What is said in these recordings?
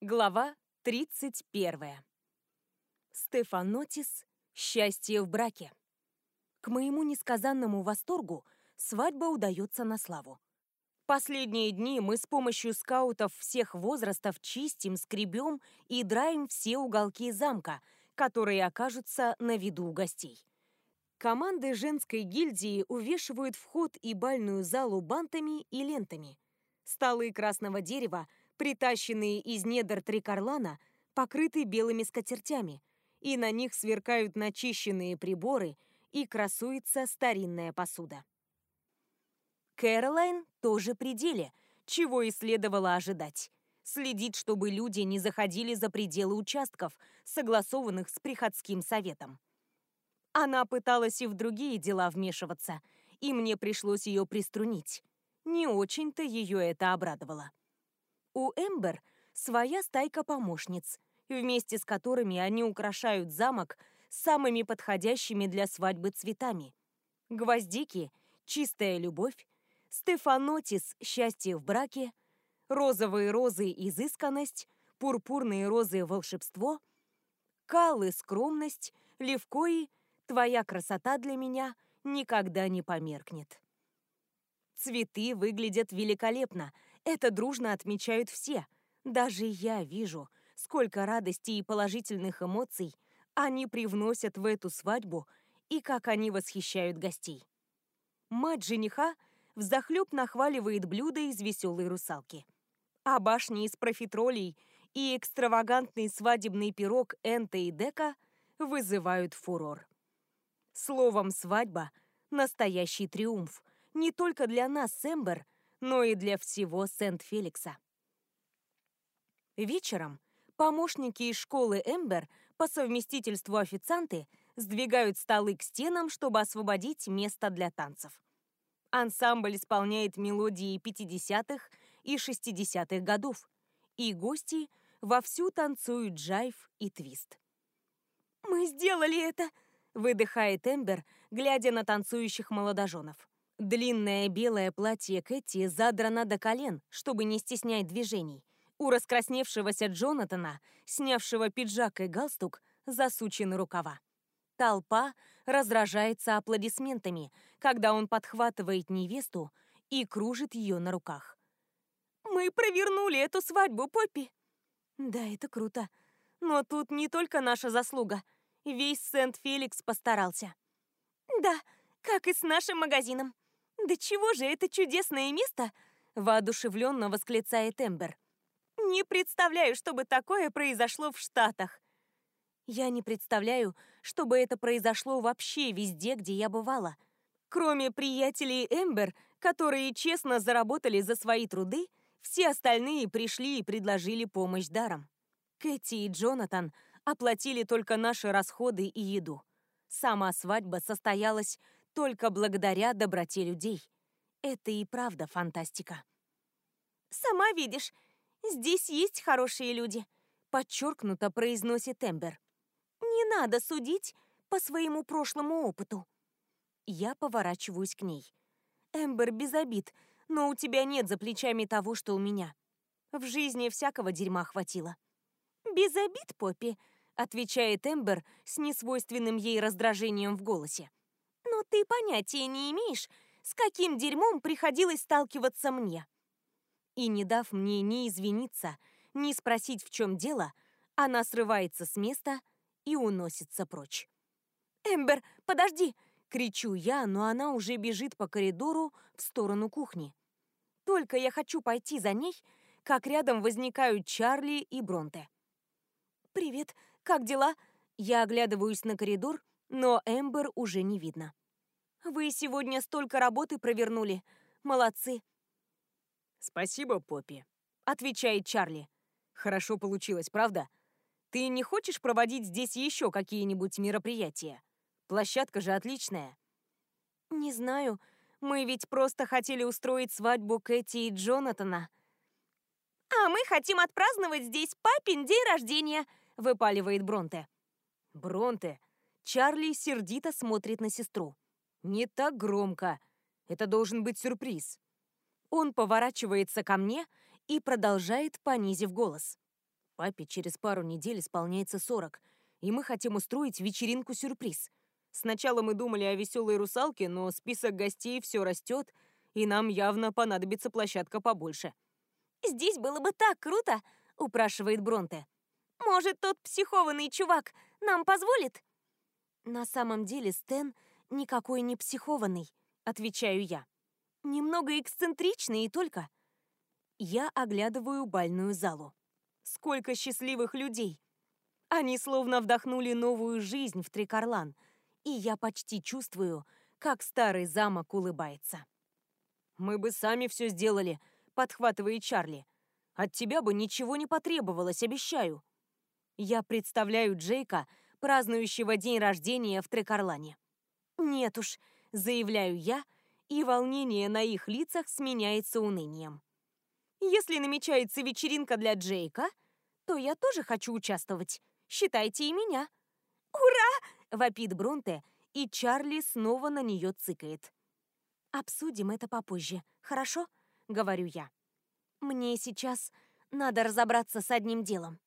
Глава 31. Стефанотис «Счастье в браке». К моему несказанному восторгу свадьба удается на славу. Последние дни мы с помощью скаутов всех возрастов чистим, скребем и драем все уголки замка, которые окажутся на виду у гостей. Команды женской гильдии увешивают вход и бальную залу бантами и лентами. Столы красного дерева – притащенные из недр Трикарлана, покрыты белыми скатертями, и на них сверкают начищенные приборы и красуется старинная посуда. Кэролайн тоже при деле, чего и следовало ожидать. Следить, чтобы люди не заходили за пределы участков, согласованных с приходским советом. Она пыталась и в другие дела вмешиваться, и мне пришлось ее приструнить. Не очень-то ее это обрадовало. У Эмбер своя стайка помощниц, вместе с которыми они украшают замок самыми подходящими для свадьбы цветами. Гвоздики — чистая любовь, Стефанотис — счастье в браке, розовые розы — изысканность, пурпурные розы — волшебство, калы — скромность, левкои — твоя красота для меня никогда не померкнет. Цветы выглядят великолепно — это дружно отмечают все. Даже я вижу, сколько радости и положительных эмоций они привносят в эту свадьбу и как они восхищают гостей. Мать жениха взахлеб нахваливает блюда из веселой русалки. А башни из профитролей и экстравагантный свадебный пирог Энта и Дека вызывают фурор. Словом, свадьба — настоящий триумф. Не только для нас с но и для всего Сент-Феликса. Вечером помощники из школы Эмбер по совместительству официанты сдвигают столы к стенам, чтобы освободить место для танцев. Ансамбль исполняет мелодии 50-х и 60-х годов, и гости вовсю танцуют джайв и твист. «Мы сделали это!» — выдыхает Эмбер, глядя на танцующих молодоженов. Длинное белое платье Кэти задрано до колен, чтобы не стеснять движений. У раскрасневшегося Джонатана, снявшего пиджак и галстук, засучены рукава. Толпа раздражается аплодисментами, когда он подхватывает невесту и кружит ее на руках. «Мы провернули эту свадьбу, Поппи!» «Да, это круто. Но тут не только наша заслуга. Весь Сент-Феликс постарался». «Да, как и с нашим магазином. «Да чего же это чудесное место?» — воодушевленно восклицает Эмбер. «Не представляю, чтобы такое произошло в Штатах». Я не представляю, чтобы это произошло вообще везде, где я бывала. Кроме приятелей Эмбер, которые честно заработали за свои труды, все остальные пришли и предложили помощь даром. Кэти и Джонатан оплатили только наши расходы и еду. Сама свадьба состоялась только благодаря доброте людей. Это и правда фантастика. «Сама видишь, здесь есть хорошие люди», — подчеркнуто произносит Эмбер. «Не надо судить по своему прошлому опыту». Я поворачиваюсь к ней. «Эмбер, без обид, но у тебя нет за плечами того, что у меня. В жизни всякого дерьма хватило». «Без обид, Поппи», — отвечает Эмбер с несвойственным ей раздражением в голосе. Но ты понятия не имеешь, с каким дерьмом приходилось сталкиваться мне. И не дав мне ни извиниться, ни спросить, в чем дело, она срывается с места и уносится прочь. «Эмбер, подожди!» — кричу я, но она уже бежит по коридору в сторону кухни. Только я хочу пойти за ней, как рядом возникают Чарли и Бронте. «Привет, как дела?» Я оглядываюсь на коридор, но Эмбер уже не видно. Вы сегодня столько работы провернули. Молодцы. Спасибо, Поппи, отвечает Чарли. Хорошо получилось, правда? Ты не хочешь проводить здесь еще какие-нибудь мероприятия? Площадка же отличная. Не знаю. Мы ведь просто хотели устроить свадьбу Кэти и Джонатана. А мы хотим отпраздновать здесь папин день рождения, выпаливает Бронте. Бронте. Чарли сердито смотрит на сестру. «Не так громко. Это должен быть сюрприз». Он поворачивается ко мне и продолжает, понизив голос. Папе через пару недель исполняется 40, и мы хотим устроить вечеринку-сюрприз. Сначала мы думали о веселой русалке, но список гостей все растет, и нам явно понадобится площадка побольше. «Здесь было бы так круто!» — упрашивает Бронте. «Может, тот психованный чувак нам позволит?» «На самом деле Стэн никакой не психованный», — отвечаю я. «Немного эксцентричный и только». Я оглядываю бальную залу. Сколько счастливых людей! Они словно вдохнули новую жизнь в Трикарлан, и я почти чувствую, как старый замок улыбается. «Мы бы сами все сделали», — подхватывает Чарли. «От тебя бы ничего не потребовалось, обещаю». Я представляю Джейка, празднующего день рождения в Трекарлане. «Нет уж», — заявляю я, и волнение на их лицах сменяется унынием. Если намечается вечеринка для Джейка, то я тоже хочу участвовать. Считайте и меня. «Ура!» — вопит Бронте, и Чарли снова на нее цыкает. «Обсудим это попозже, хорошо?» — говорю я. «Мне сейчас надо разобраться с одним делом».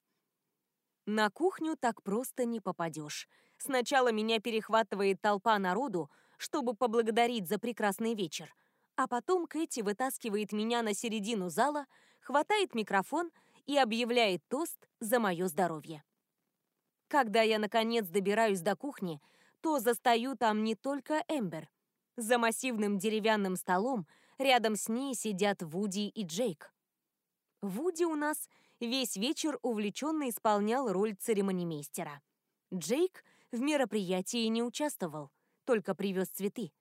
На кухню так просто не попадешь. Сначала меня перехватывает толпа народу, чтобы поблагодарить за прекрасный вечер, а потом Кэти вытаскивает меня на середину зала, хватает микрофон и объявляет тост за мое здоровье. Когда я, наконец, добираюсь до кухни, то застаю там не только Эмбер. За массивным деревянным столом рядом с ней сидят Вуди и Джейк. Вуди у нас весь вечер увлеченно исполнял роль церемонимейстера. Джейк в мероприятии не участвовал, только привез цветы.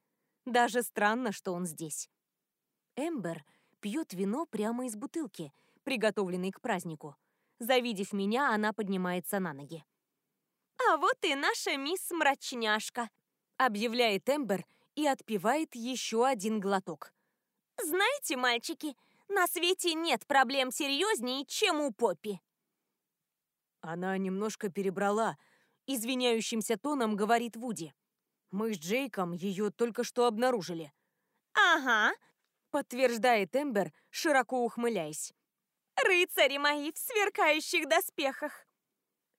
Даже странно, что он здесь. Эмбер пьет вино прямо из бутылки, приготовленной к празднику. Завидев меня, она поднимается на ноги. «А вот и наша мисс Мрачняшка», — объявляет Эмбер и отпивает еще один глоток. «Знаете, мальчики, на свете нет проблем серьезнее, чем у Поппи». Она немножко перебрала, извиняющимся тоном говорит Вуди. Мы с Джейком ее только что обнаружили. «Ага», — подтверждает Эмбер, широко ухмыляясь. «Рыцари мои в сверкающих доспехах!»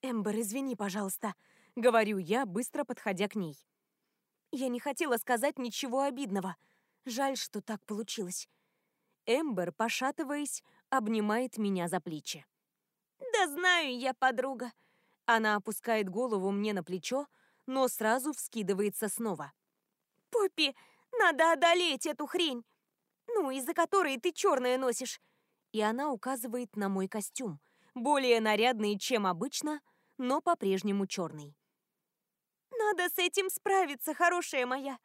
«Эмбер, извини, пожалуйста», — говорю я, быстро подходя к ней. «Я не хотела сказать ничего обидного. Жаль, что так получилось». Эмбер, пошатываясь, обнимает меня за плечи. «Да знаю я, подруга». Она опускает голову мне на плечо, но сразу вскидывается снова. «Поппи, надо одолеть эту хрень! Ну, из-за которой ты черное носишь!» И она указывает на мой костюм, более нарядный, чем обычно, но по-прежнему черный. «Надо с этим справиться, хорошая моя!»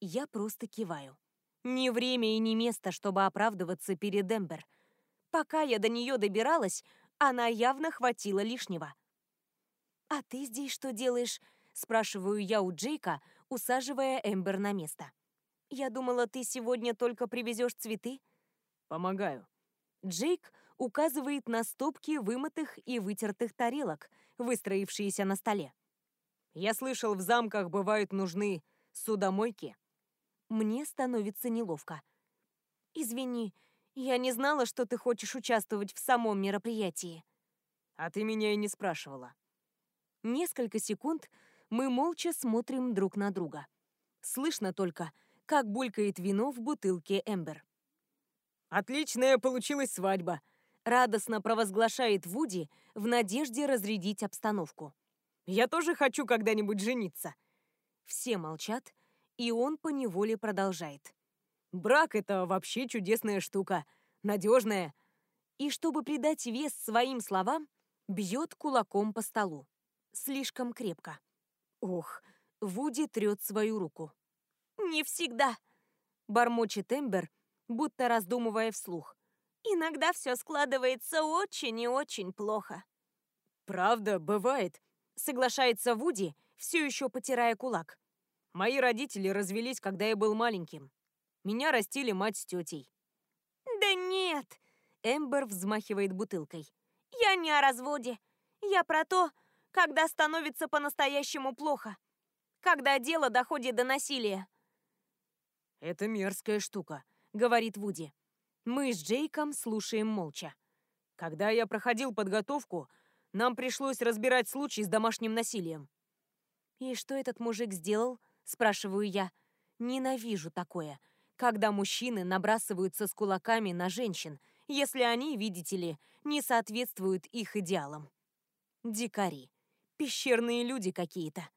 Я просто киваю. Ни время и ни место, чтобы оправдываться перед Эмбер. Пока я до нее добиралась, она явно хватила лишнего. «А ты здесь что делаешь?» Спрашиваю я у Джейка, усаживая Эмбер на место. «Я думала, ты сегодня только привезешь цветы?» «Помогаю». Джейк указывает на стопки вымытых и вытертых тарелок, выстроившиеся на столе. «Я слышал, в замках бывают нужны судомойки». Мне становится неловко. «Извини, я не знала, что ты хочешь участвовать в самом мероприятии». «А ты меня и не спрашивала». Несколько секунд мы молча смотрим друг на друга. Слышно только, как булькает вино в бутылке Эмбер. «Отличная получилась свадьба!» — радостно провозглашает Вуди в надежде разрядить обстановку. «Я тоже хочу когда-нибудь жениться!» Все молчат, и он поневоле продолжает. «Брак — это вообще чудесная штука, надежная!» И чтобы придать вес своим словам, бьет кулаком по столу. Слишком крепко. Ох, Вуди трет свою руку. «Не всегда», — бормочет Эмбер, будто раздумывая вслух. «Иногда все складывается очень и очень плохо». «Правда, бывает», — соглашается Вуди, все еще потирая кулак. «Мои родители развелись, когда я был маленьким. Меня растили мать с тетей». «Да нет!» — Эмбер взмахивает бутылкой. «Я не о разводе. Я про то, когда становится по-настоящему плохо. Когда дело доходит до насилия. «Это мерзкая штука», — говорит Вуди. Мы с Джейком слушаем молча. Когда я проходил подготовку, нам пришлось разбирать случай с домашним насилием. «И что этот мужик сделал?» – спрашиваю я. Ненавижу такое, когда мужчины набрасываются с кулаками на женщин, если они, видите ли, не соответствуют их идеалам. Дикари. Пещерные люди какие-то.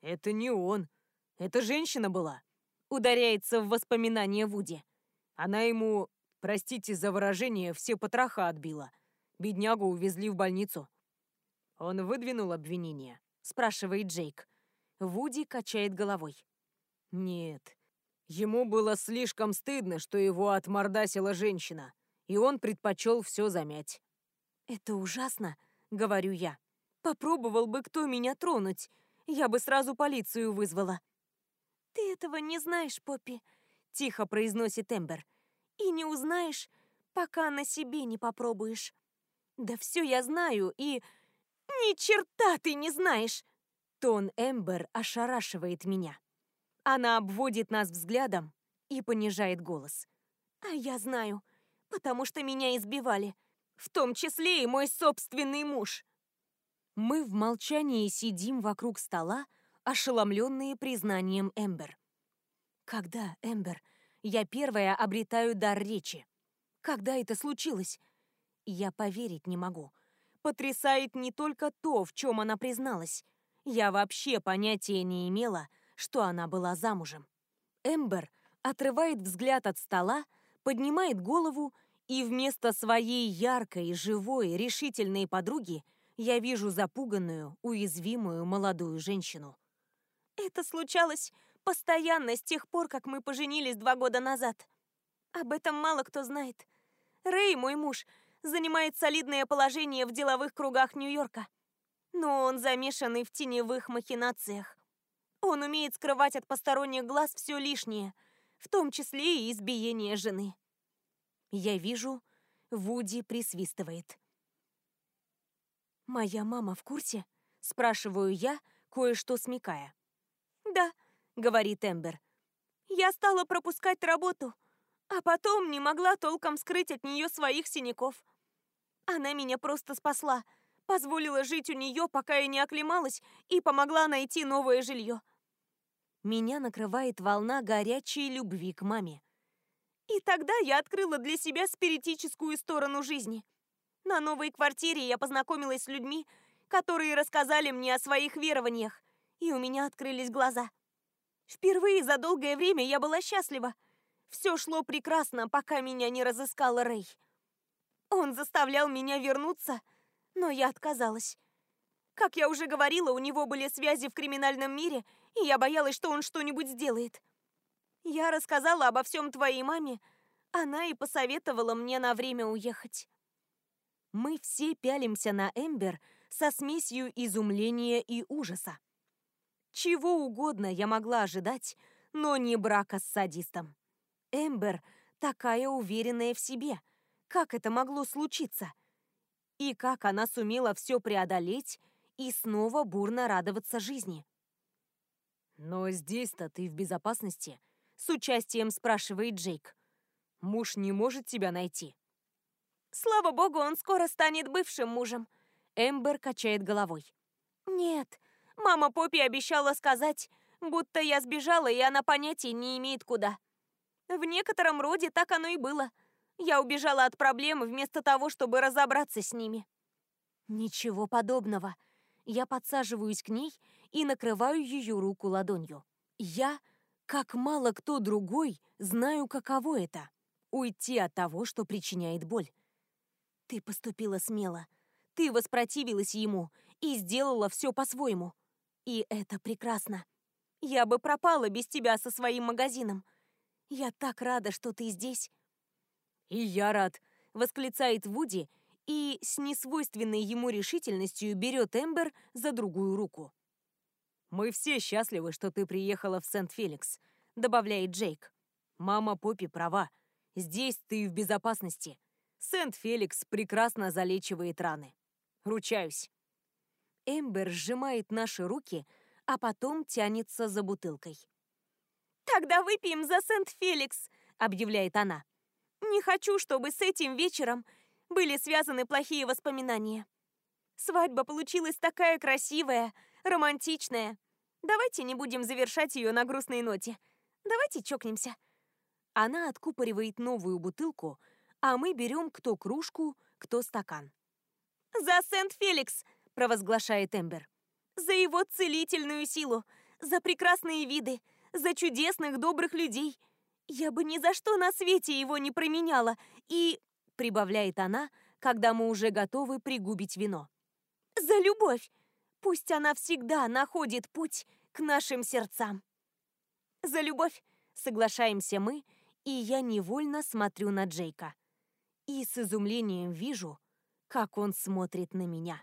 «Это не он. Это женщина была», — ударяется в воспоминания Вуди. Она ему, простите за выражение, все потроха отбила. Беднягу увезли в больницу. Он выдвинул обвинение, спрашивает Джейк. Вуди качает головой. Нет. Ему было слишком стыдно, что его отмордасила женщина, и он предпочел все замять. «Это ужасно», — говорю я. «Попробовал бы кто меня тронуть, я бы сразу полицию вызвала». «Ты этого не знаешь, Поппи», — тихо произносит Эмбер. «И не узнаешь, пока на себе не попробуешь». «Да все я знаю, и...» «Ни черта ты не знаешь!» Тон Эмбер ошарашивает меня. Она обводит нас взглядом и понижает голос. «А я знаю, потому что меня избивали, в том числе и мой собственный муж». Мы в молчании сидим вокруг стола, ошеломленные признанием Эмбер. Когда, Эмбер, я первая обретаю дар речи? Когда это случилось? Я поверить не могу. Потрясает не только то, в чем она призналась. Я вообще понятия не имела, что она была замужем. Эмбер отрывает взгляд от стола, поднимает голову, и вместо своей яркой, живой, решительной подруги – я вижу запуганную, уязвимую молодую женщину. Это случалось постоянно с тех пор, как мы поженились два года назад. Об этом мало кто знает. Рэй, мой муж, занимает солидное положение в деловых кругах Нью-Йорка. Но он замешанный в теневых махинациях. Он умеет скрывать от посторонних глаз все лишнее, в том числе и избиение жены. Я вижу, Вуди присвистывает. «Моя мама в курсе?» – спрашиваю я, кое-что смекая. «Да», – говорит Эмбер. «Я стала пропускать работу, а потом не могла толком скрыть от нее своих синяков. Она меня просто спасла, позволила жить у нее, пока я не оклемалась, и помогла найти новое жилье». Меня накрывает волна горячей любви к маме. И тогда я открыла для себя спиритическую сторону жизни – на новой квартире я познакомилась с людьми, которые рассказали мне о своих верованиях, и у меня открылись глаза. Впервые за долгое время я была счастлива. Все шло прекрасно, пока меня не разыскал Рэй. Он заставлял меня вернуться, но я отказалась. Как я уже говорила, у него были связи в криминальном мире, и я боялась, что он что-нибудь сделает. Я рассказала обо всем твоей маме, она и посоветовала мне на время уехать. Мы все пялимся на Эмбер со смесью изумления и ужаса. Чего угодно я могла ожидать, но не брака с садистом. Эмбер такая уверенная в себе. Как это могло случиться? И как она сумела все преодолеть и снова бурно радоваться жизни? «Но здесь-то ты в безопасности?» — с участием спрашивает Джейк. «Муж не может тебя найти?» Слава богу, он скоро станет бывшим мужем. Эмбер качает головой. Нет, мама Поппи обещала сказать, будто я сбежала, и она понятия не имеет куда. В некотором роде так оно и было. Я убежала от проблем вместо того, чтобы разобраться с ними. Ничего подобного. Я подсаживаюсь к ней и накрываю ее руку ладонью. Я, как мало кто другой, знаю, каково это — уйти от того, что причиняет боль. Ты поступила смело. Ты воспротивилась ему и сделала все по-своему. И это прекрасно. Я бы пропала без тебя со своим магазином. Я так рада, что ты здесь. И я рад, восклицает Вуди и с несвойственной ему решительностью берет Эмбер за другую руку. «Мы все счастливы, что ты приехала в Сент-Феликс», — добавляет Джейк. «Мама Поппи права. Здесь ты в безопасности. Сент-Феликс прекрасно залечивает раны. Ручаюсь. Эмбер сжимает наши руки, а потом тянется за бутылкой. «Тогда выпьем за Сент-Феликс», — объявляет она. «Не хочу, чтобы с этим вечером были связаны плохие воспоминания. Свадьба получилась такая красивая, романтичная. Давайте не будем завершать ее на грустной ноте. Давайте чокнемся. Она откупоривает новую бутылку, а мы берем кто кружку, кто стакан. «За Сент-Феликс!» – провозглашает Эмбер. «За его целительную силу! За прекрасные виды! За чудесных добрых людей! Я бы ни за что на свете его не променяла! И...» – прибавляет она, когда мы уже готовы пригубить вино. «За любовь! Пусть она всегда находит путь к нашим сердцам!» «За любовь!» – соглашаемся мы – и я невольно смотрю на Джейка. И с изумлением вижу, как он смотрит на меня.